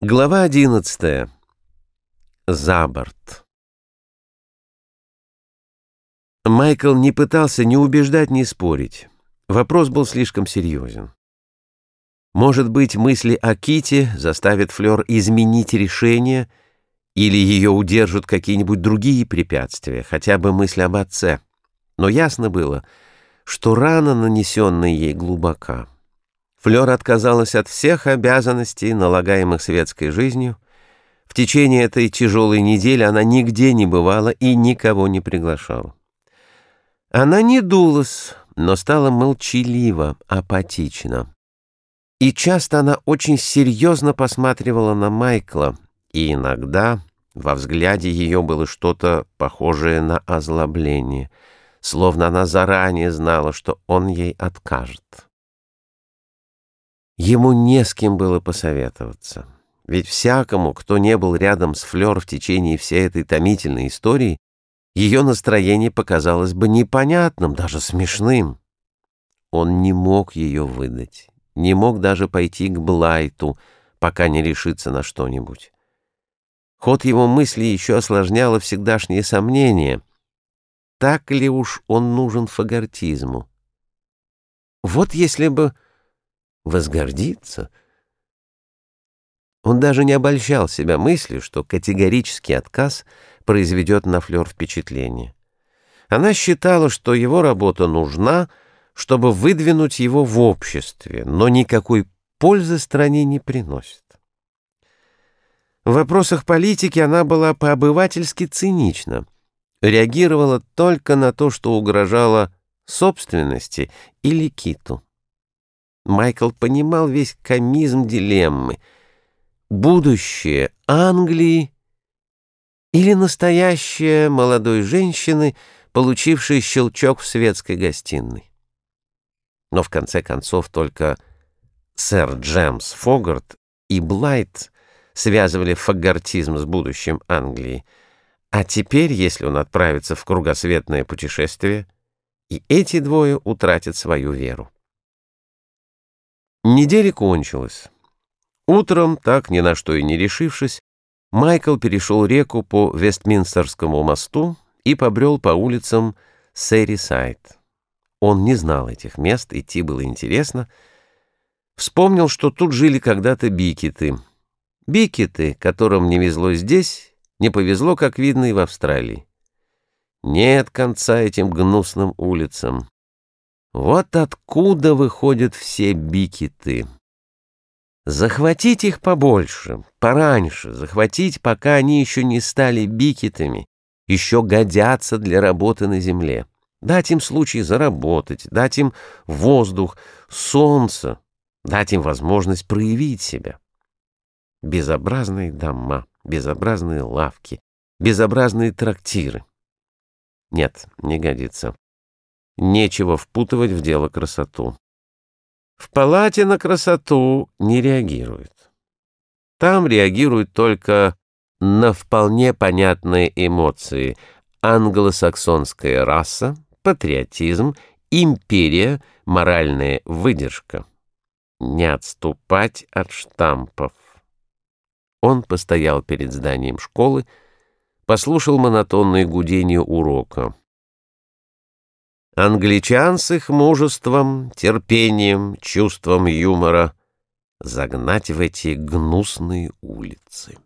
Глава одиннадцатая. За борт. Майкл не пытался ни убеждать, ни спорить. Вопрос был слишком серьезен. Может быть, мысли о Ките заставят Флёр изменить решение или ее удержат какие-нибудь другие препятствия, хотя бы мысль об отце. Но ясно было, что рана, нанесенная ей, глубока. Флёр отказалась от всех обязанностей, налагаемых светской жизнью. В течение этой тяжелой недели она нигде не бывала и никого не приглашала. Она не дулась, но стала молчалива, апатична. И часто она очень серьезно посматривала на Майкла, и иногда во взгляде ее было что-то похожее на озлобление, словно она заранее знала, что он ей откажет. Ему не с кем было посоветоваться. Ведь всякому, кто не был рядом с Флёр в течение всей этой томительной истории, ее настроение показалось бы непонятным, даже смешным. Он не мог ее выдать, не мог даже пойти к Блайту, пока не решится на что-нибудь. Ход его мысли еще осложняло всегдашнее сомнение. Так ли уж он нужен фагортизму? Вот если бы возгордиться. Он даже не обольщал себя мыслью, что категорический отказ произведет на Флёр впечатление. Она считала, что его работа нужна, чтобы выдвинуть его в обществе, но никакой пользы стране не приносит. В вопросах политики она была по-обывательски цинична, реагировала только на то, что угрожало собственности или киту. Майкл понимал весь комизм дилеммы. Будущее Англии или настоящее молодой женщины, получившей щелчок в светской гостиной. Но в конце концов только сэр Джемс Фогарт и Блайт связывали фагортизм с будущим Англии. А теперь, если он отправится в кругосветное путешествие, и эти двое утратят свою веру. Неделя кончилась. Утром, так ни на что и не решившись, Майкл перешел реку по Вестминстерскому мосту и побрел по улицам Сэри-Сайд. Он не знал этих мест, идти было интересно. Вспомнил, что тут жили когда-то бикеты. Бикеты, которым не везло здесь, не повезло, как видно, и в Австралии. Нет конца этим гнусным улицам. Вот откуда выходят все бикеты. Захватить их побольше, пораньше, захватить, пока они еще не стали бикетами, еще годятся для работы на земле. Дать им случай заработать, дать им воздух, солнце, дать им возможность проявить себя. Безобразные дома, безобразные лавки, безобразные трактиры. Нет, не годится. Нечего впутывать в дело красоту. В палате на красоту не реагируют. Там реагируют только на вполне понятные эмоции. Англосаксонская раса, патриотизм, империя, моральная выдержка. Не отступать от штампов. Он постоял перед зданием школы, послушал монотонное гудение урока. Англичан с их мужеством, терпением, чувством юмора загнать в эти гнусные улицы.